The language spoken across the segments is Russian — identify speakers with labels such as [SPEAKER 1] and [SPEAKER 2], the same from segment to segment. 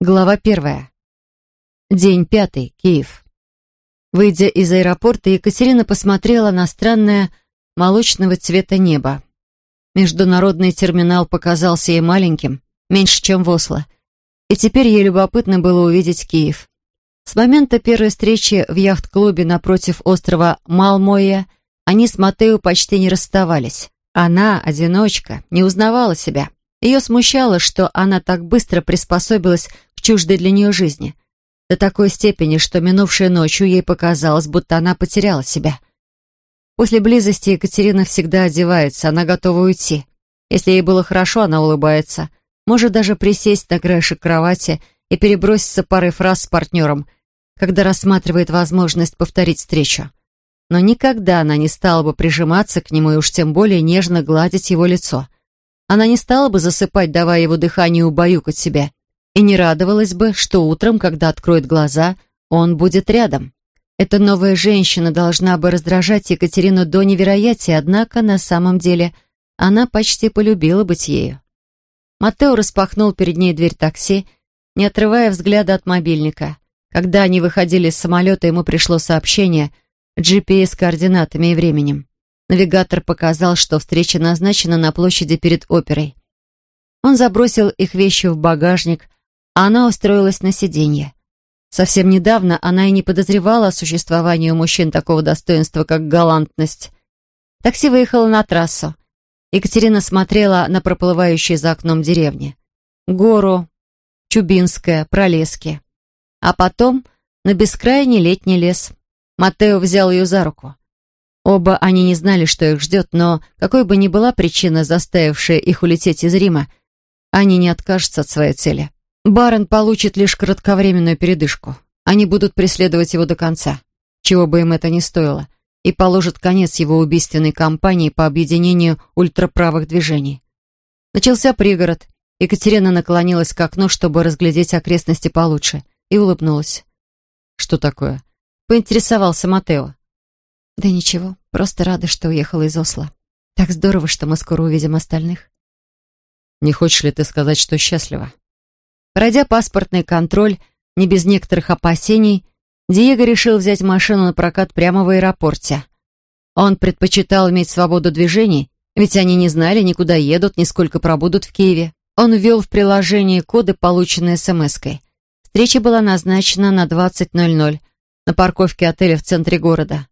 [SPEAKER 1] Глава первая. День пятый. Киев. Выйдя из аэропорта, Екатерина посмотрела на странное молочного цвета небо. Международный терминал показался ей маленьким, меньше, чем в Осло. И теперь ей любопытно было увидеть Киев. С момента первой встречи в яхт-клубе напротив острова Малмоя они с Матео почти не расставались. Она, одиночка, не узнавала себя. Ее смущало, что она так быстро приспособилась к чуждой для нее жизни. До такой степени, что минувшей ночью ей показалось, будто она потеряла себя. После близости Екатерина всегда одевается, она готова уйти. Если ей было хорошо, она улыбается. Может даже присесть на краешек кровати и переброситься парой фраз с партнером, когда рассматривает возможность повторить встречу. Но никогда она не стала бы прижиматься к нему и уж тем более нежно гладить его лицо. Она не стала бы засыпать, давая его дыханию убаюкать себя, и не радовалась бы, что утром, когда откроет глаза, он будет рядом. Эта новая женщина должна бы раздражать Екатерину до невероятия, однако на самом деле она почти полюбила быть ею. Матео распахнул перед ней дверь такси, не отрывая взгляда от мобильника. Когда они выходили из самолета, ему пришло сообщение GPS-координатами и временем. Навигатор показал, что встреча назначена на площади перед оперой. Он забросил их вещи в багажник, а она устроилась на сиденье. Совсем недавно она и не подозревала о существовании у мужчин такого достоинства, как галантность. Такси выехало на трассу. Екатерина смотрела на проплывающие за окном деревни. Гору, Чубинская, Пролески. А потом на бескрайний летний лес. Матео взял ее за руку. Оба они не знали, что их ждет, но какой бы ни была причина, заставившая их улететь из Рима, они не откажутся от своей цели. Барон получит лишь кратковременную передышку. Они будут преследовать его до конца, чего бы им это ни стоило, и положат конец его убийственной кампании по объединению ультраправых движений. Начался пригород. Екатерина наклонилась к окну, чтобы разглядеть окрестности получше, и улыбнулась. «Что такое?» — поинтересовался Матео. Да ничего, просто рада, что уехала из Осло. Так здорово, что мы скоро увидим остальных. Не хочешь ли ты сказать, что счастлива? Пройдя паспортный контроль, не без некоторых опасений, Диего решил взять машину на прокат прямо в аэропорте. Он предпочитал иметь свободу движений, ведь они не знали, никуда едут, ни сколько пробудут в Киеве. Он ввел в приложение коды, полученные смс-кой. Встреча была назначена на 20.00 на парковке отеля в центре города.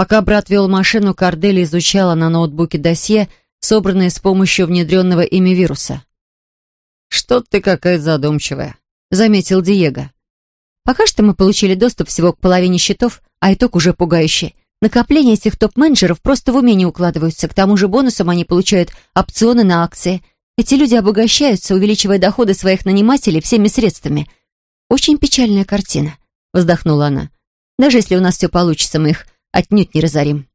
[SPEAKER 1] Пока брат вел машину, Кардели изучала на ноутбуке досье, собранное с помощью внедренного ими вируса. «Что ты какая задумчивая», — заметил Диего. «Пока что мы получили доступ всего к половине счетов, а итог уже пугающий. Накопления этих топ-менеджеров просто в уме не укладываются. К тому же бонусом они получают опционы на акции. Эти люди обогащаются, увеличивая доходы своих нанимателей всеми средствами. Очень печальная картина», — вздохнула она. «Даже если у нас все получится, мы их отнюдь не разорим.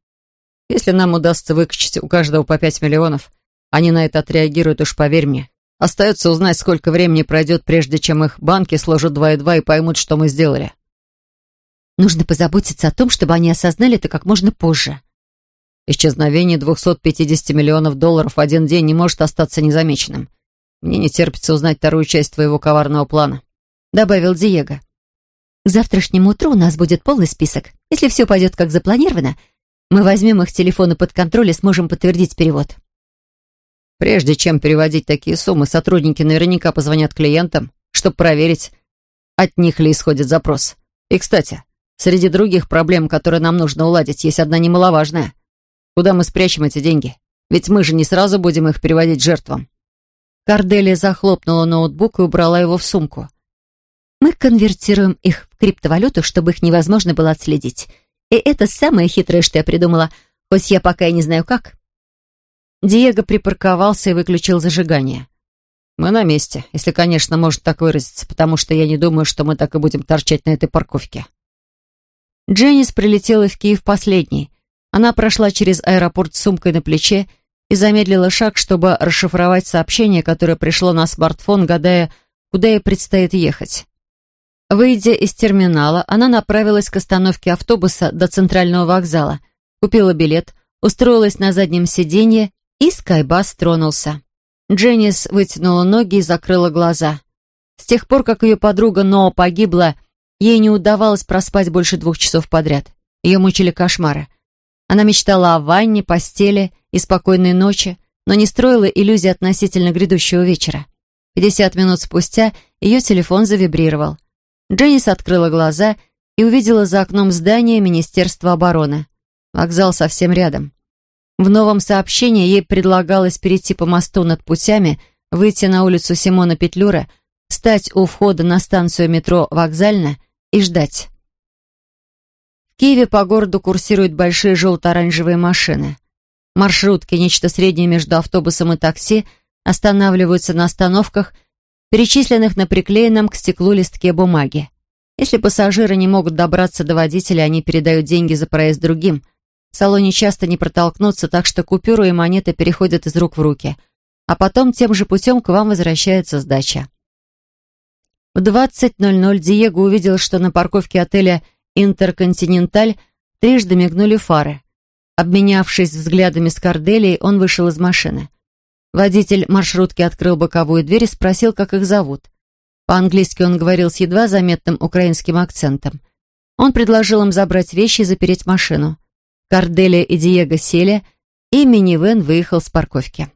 [SPEAKER 2] Если нам удастся выкачать у каждого по пять миллионов, они на это отреагируют, уж поверь мне. Остается узнать, сколько времени пройдет, прежде чем их банки сложат два и два и поймут, что мы сделали.
[SPEAKER 1] Нужно позаботиться о том, чтобы они осознали это как можно позже.
[SPEAKER 2] Исчезновение 250 миллионов долларов в один день не может остаться незамеченным. Мне не терпится узнать вторую часть твоего коварного плана», — добавил Диего.
[SPEAKER 1] К завтрашнему утру у нас будет полный список. Если все пойдет как запланировано, мы возьмем их телефоны под контроль и сможем подтвердить перевод.
[SPEAKER 2] Прежде чем переводить такие суммы, сотрудники наверняка позвонят клиентам, чтобы проверить, от них ли исходит запрос. И, кстати, среди других проблем, которые нам нужно уладить, есть одна немаловажная. Куда мы спрячем эти деньги? Ведь мы же не сразу будем их переводить жертвам.
[SPEAKER 1] Карделия захлопнула ноутбук и убрала его в сумку. Мы конвертируем их в криптовалюту, чтобы их невозможно было отследить. И это самое хитрое, что я придумала, хоть я пока и не знаю как. Диего припарковался и выключил зажигание.
[SPEAKER 2] «Мы на месте, если, конечно, можно так выразиться, потому что я не думаю, что мы так и будем торчать на этой парковке».
[SPEAKER 1] Дженнис прилетела в Киев последней. Она прошла через аэропорт с сумкой на плече и замедлила шаг, чтобы расшифровать сообщение, которое пришло на смартфон, гадая, куда ей предстоит ехать. Выйдя из терминала, она направилась к остановке автобуса до центрального вокзала, купила билет, устроилась на заднем сиденье, и скайбас тронулся. Дженнис вытянула ноги и закрыла глаза. С тех пор, как ее подруга Ноа погибла, ей не удавалось проспать больше двух часов подряд. Ее мучили кошмары. Она мечтала о ванне, постели и спокойной ночи, но не строила иллюзий относительно грядущего вечера. Пятьдесят минут спустя ее телефон завибрировал. Дженнис открыла глаза и увидела за окном здания Министерства обороны. Вокзал совсем рядом. В новом сообщении ей предлагалось перейти по мосту над путями, выйти на улицу Симона Петлюра, встать у входа на станцию метро «Вокзальна» и ждать. В Киеве по городу курсируют большие желто-оранжевые машины. Маршрутки, нечто среднее между автобусом и такси, останавливаются на остановках, перечисленных на приклеенном к стеклу листке бумаги. Если пассажиры не могут добраться до водителя, они передают деньги за проезд другим – в салоне часто не протолкнуться, так что купюры и монеты переходят из рук в руки. А потом тем же путем к вам возвращается сдача. В 20.00 Диего увидел, что на парковке отеля «Интерконтиненталь» трижды мигнули фары. Обменявшись взглядами с Корделией, он вышел из машины. Водитель маршрутки открыл боковую дверь и спросил, как их зовут. По-английски он говорил с едва заметным украинским акцентом. Он предложил им забрать вещи и запереть машину. Корделия и Диего сели, и минивэн выехал с парковки.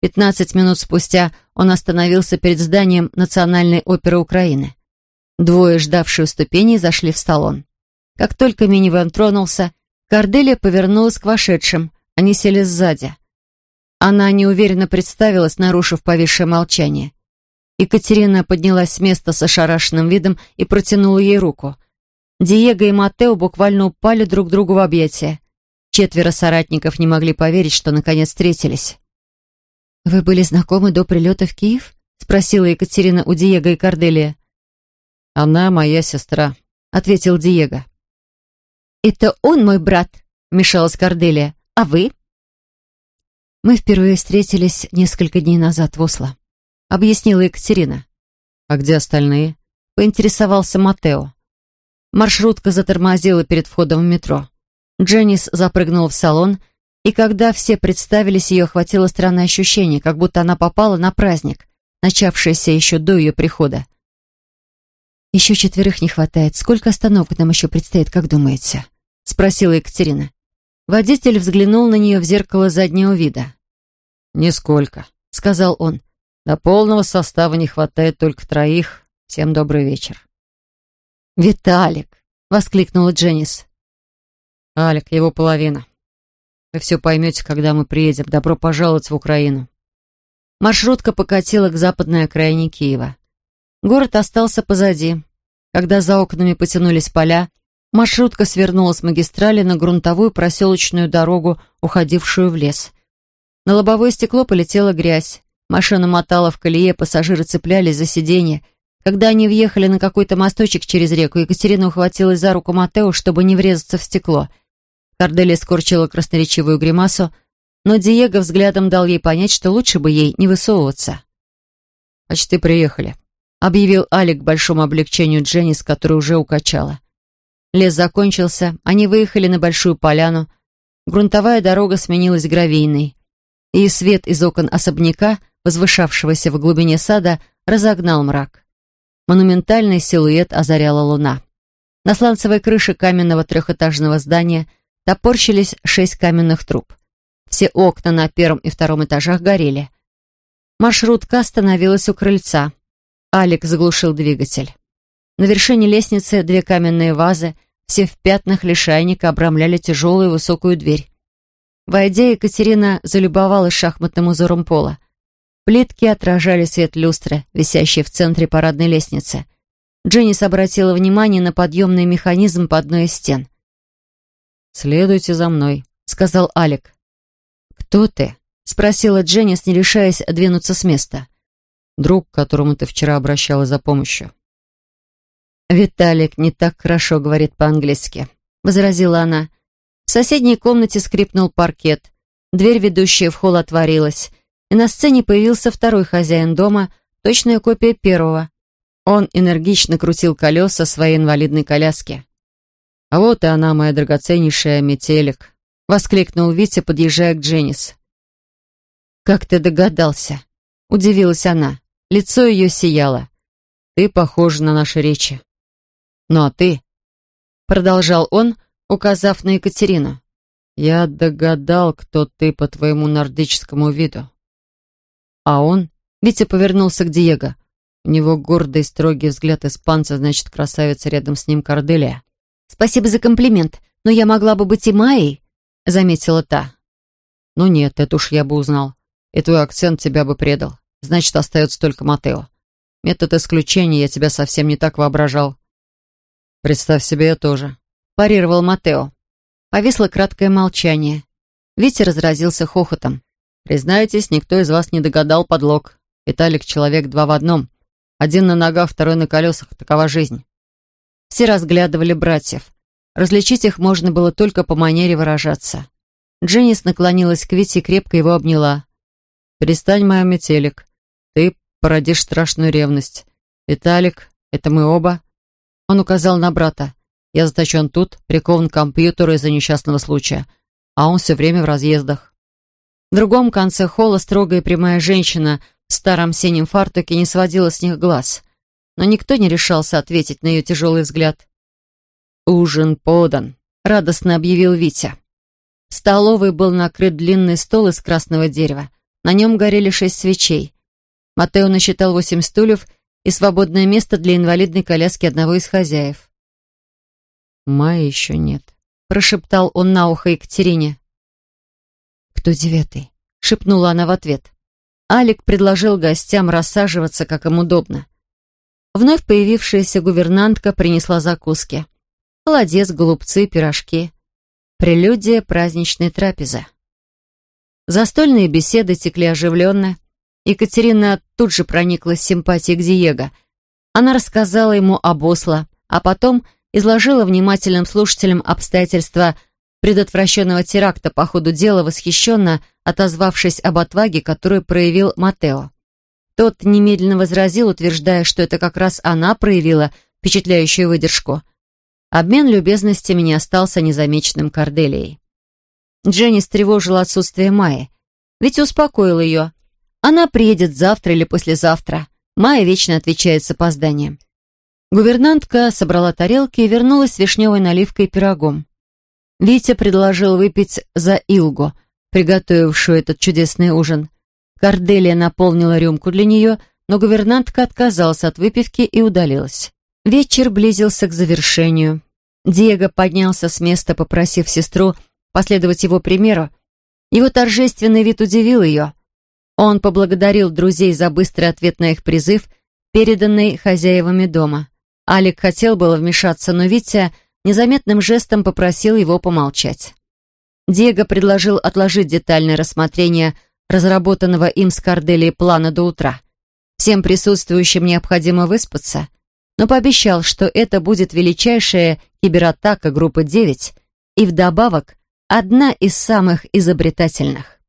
[SPEAKER 1] Пятнадцать минут спустя он остановился перед зданием Национальной оперы Украины. Двое, ждавшие у ступеней, зашли в салон. Как только минивэн тронулся, Корделия повернулась к вошедшим. Они сели сзади. Она неуверенно представилась, нарушив повисшее молчание. Екатерина поднялась с места с ошарашенным видом и протянула ей руку. Диего и Матео буквально упали друг другу в объятия. Четверо соратников не могли поверить, что наконец встретились. «Вы были знакомы до прилета в Киев?» — спросила Екатерина у Диего и Корделия.
[SPEAKER 2] «Она моя сестра», — ответил Диего.
[SPEAKER 1] «Это он мой брат», — вмешалась Корделия. «А вы?»
[SPEAKER 2] «Мы впервые встретились несколько дней назад в Осло», — объяснила Екатерина. «А где остальные?» — поинтересовался Матео. Маршрутка затормозила перед входом в метро. Дженнис запрыгнула в салон, и когда все представились, ее охватило странное ощущение, как будто она попала на праздник, начавшийся еще до ее прихода. «Еще четверых не хватает. Сколько остановок нам еще предстоит, как думаете?» — спросила Екатерина. Водитель взглянул на нее в зеркало заднего вида. «Нисколько», — сказал он. «До полного состава не хватает только троих. Всем добрый вечер».
[SPEAKER 1] «Виталик!» — воскликнула Дженнис.
[SPEAKER 2] Алик, его половина. Вы все поймете, когда мы приедем. Добро пожаловать в Украину.
[SPEAKER 1] Маршрутка покатила к западной окраине Киева. Город остался позади. Когда за окнами потянулись поля, маршрутка свернула с магистрали на грунтовую проселочную дорогу, уходившую в лес. На лобовое стекло полетела грязь. Машина мотала в колее, пассажиры цеплялись за сиденье. Когда они въехали на какой-то мосточек через реку, Екатерина ухватилась за руку Матео, чтобы не врезаться в стекло — Корделия скорчила красноречивую гримасу, но Диего взглядом дал ей понять, что лучше бы ей не высовываться.
[SPEAKER 2] «Почти приехали», — объявил Алик к большому облегчению Дженнис, которая уже укачала.
[SPEAKER 1] Лес закончился, они выехали на большую поляну, грунтовая дорога сменилась гравийной, и свет из окон особняка, возвышавшегося в глубине сада, разогнал мрак. Монументальный силуэт озаряла луна. На сланцевой крыше каменного трехэтажного здания — топорщились шесть каменных труб. Все окна на первом и втором этажах горели. Маршрутка остановилась у крыльца. Алик заглушил двигатель. На вершине лестницы две каменные вазы, все в пятнах лишайника, обрамляли тяжелую высокую дверь. Войдя, Екатерина залюбовалась шахматным узором пола. Плитки отражали свет люстры, висящей в центре парадной лестницы. Дженнис обратила внимание на подъемный механизм по одной из стен.
[SPEAKER 2] «Следуйте за мной», — сказал Алик.
[SPEAKER 1] «Кто ты?» — спросила Дженнис, не решаясь двинуться с места.
[SPEAKER 2] «Друг, к которому ты вчера обращалась за помощью».
[SPEAKER 1] «Виталик не так хорошо говорит по-английски», — возразила она. В соседней комнате скрипнул паркет. Дверь, ведущая в холл, отворилась, и на сцене появился второй хозяин дома, точная копия первого. Он энергично крутил колеса своей инвалидной коляски.
[SPEAKER 2] «А вот и она, моя драгоценнейшая метелик», — воскликнул Витя, подъезжая к Дженнис.
[SPEAKER 1] «Как ты догадался?» — удивилась она. Лицо ее сияло.
[SPEAKER 2] Ты похожа на наши речи. Ну а ты, продолжал он, указав на Екатерину, я догадал, кто ты по твоему нордическому виду. А он, Витя повернулся к Диего. У него гордый строгий взгляд испанца, значит, красавица рядом с ним Корделия.
[SPEAKER 1] «Спасибо за комплимент, но я могла бы быть и Майей», — заметила та.
[SPEAKER 2] «Ну нет, это уж я бы узнал. И твой акцент тебя бы предал. Значит, остается только Матео. Метод исключения я тебя совсем не так воображал. Представь себе, я тоже.
[SPEAKER 1] Парировал Матео. Повисло краткое молчание. Витя разразился хохотом.
[SPEAKER 2] Признайтесь, никто из вас не догадал подлог. Виталик человек два в одном. Один на ногах, второй на колесах. Такова жизнь.
[SPEAKER 1] Все разглядывали братьев. Различить их можно было только по манере выражаться. Дженнис наклонилась к Вите и крепко его обняла.
[SPEAKER 2] «Перестань, моя метелик. Ты породишь страшную ревность. Виталик, это мы оба. Он указал на брата. Я заточен тут, прикован к компьютеру из-за несчастного случая, а он все время в разъездах.
[SPEAKER 1] В другом конце холла строгая прямая женщина в старом синем фартуке не сводила с них глаз. Но никто не решался ответить на ее тяжелый взгляд.
[SPEAKER 2] «Ужин подан», — радостно объявил Витя.
[SPEAKER 1] В столовой был накрыт длинный стол из красного дерева. На нем горели шесть свечей. Матео насчитал восемь стульев и свободное место для инвалидной коляски одного из хозяев.
[SPEAKER 2] «Майи еще нет», —
[SPEAKER 1] прошептал он на ухо Екатерине.
[SPEAKER 2] «Кто девятый?»
[SPEAKER 1] — шепнула она в ответ. Алик предложил гостям рассаживаться, как им удобно. Вновь появившаяся гувернантка принесла закуски. Холодец, голубцы, пирожки. Прелюдия праздничной трапезы. Застольные беседы текли оживленно. Екатерина тут же прониклась симпатией к Диего. Она рассказала ему об Осло, а потом изложила внимательным слушателям обстоятельства предотвращенного теракта по ходу дела, восхищенно отозвавшись об отваге, которую проявил Матео. Тот немедленно возразил, утверждая, что это как раз она проявила впечатляющую выдержку. Обмен любезностями не остался незамеченным Корделией. Дженни встревожила отсутствие Майи, ведь успокоил ее. Она приедет завтра или послезавтра. Майя вечно отвечает с опозданием. Гувернантка собрала тарелки и вернулась с вишневой наливкой и пирогом. Витя предложил выпить за Илгу, приготовившую этот чудесный ужин. Корделия наполнила рюмку для нее, но гувернантка отказалась от выпивки и удалилась. Вечер близился к завершению. Диего поднялся с места, попросив сестру последовать его примеру. Его торжественный вид удивил ее. Он поблагодарил друзей за быстрый ответ на их призыв, переданный хозяевами дома. Алик хотел было вмешаться, но Витя незаметным жестом попросил его помолчать. Диего предложил отложить детальное рассмотрение разработанного им с Корделией плана до утра. Всем присутствующим необходимо выспаться, но пообещал, что это будет величайшая кибератака группы 9 и вдобавок одна из самых изобретательных.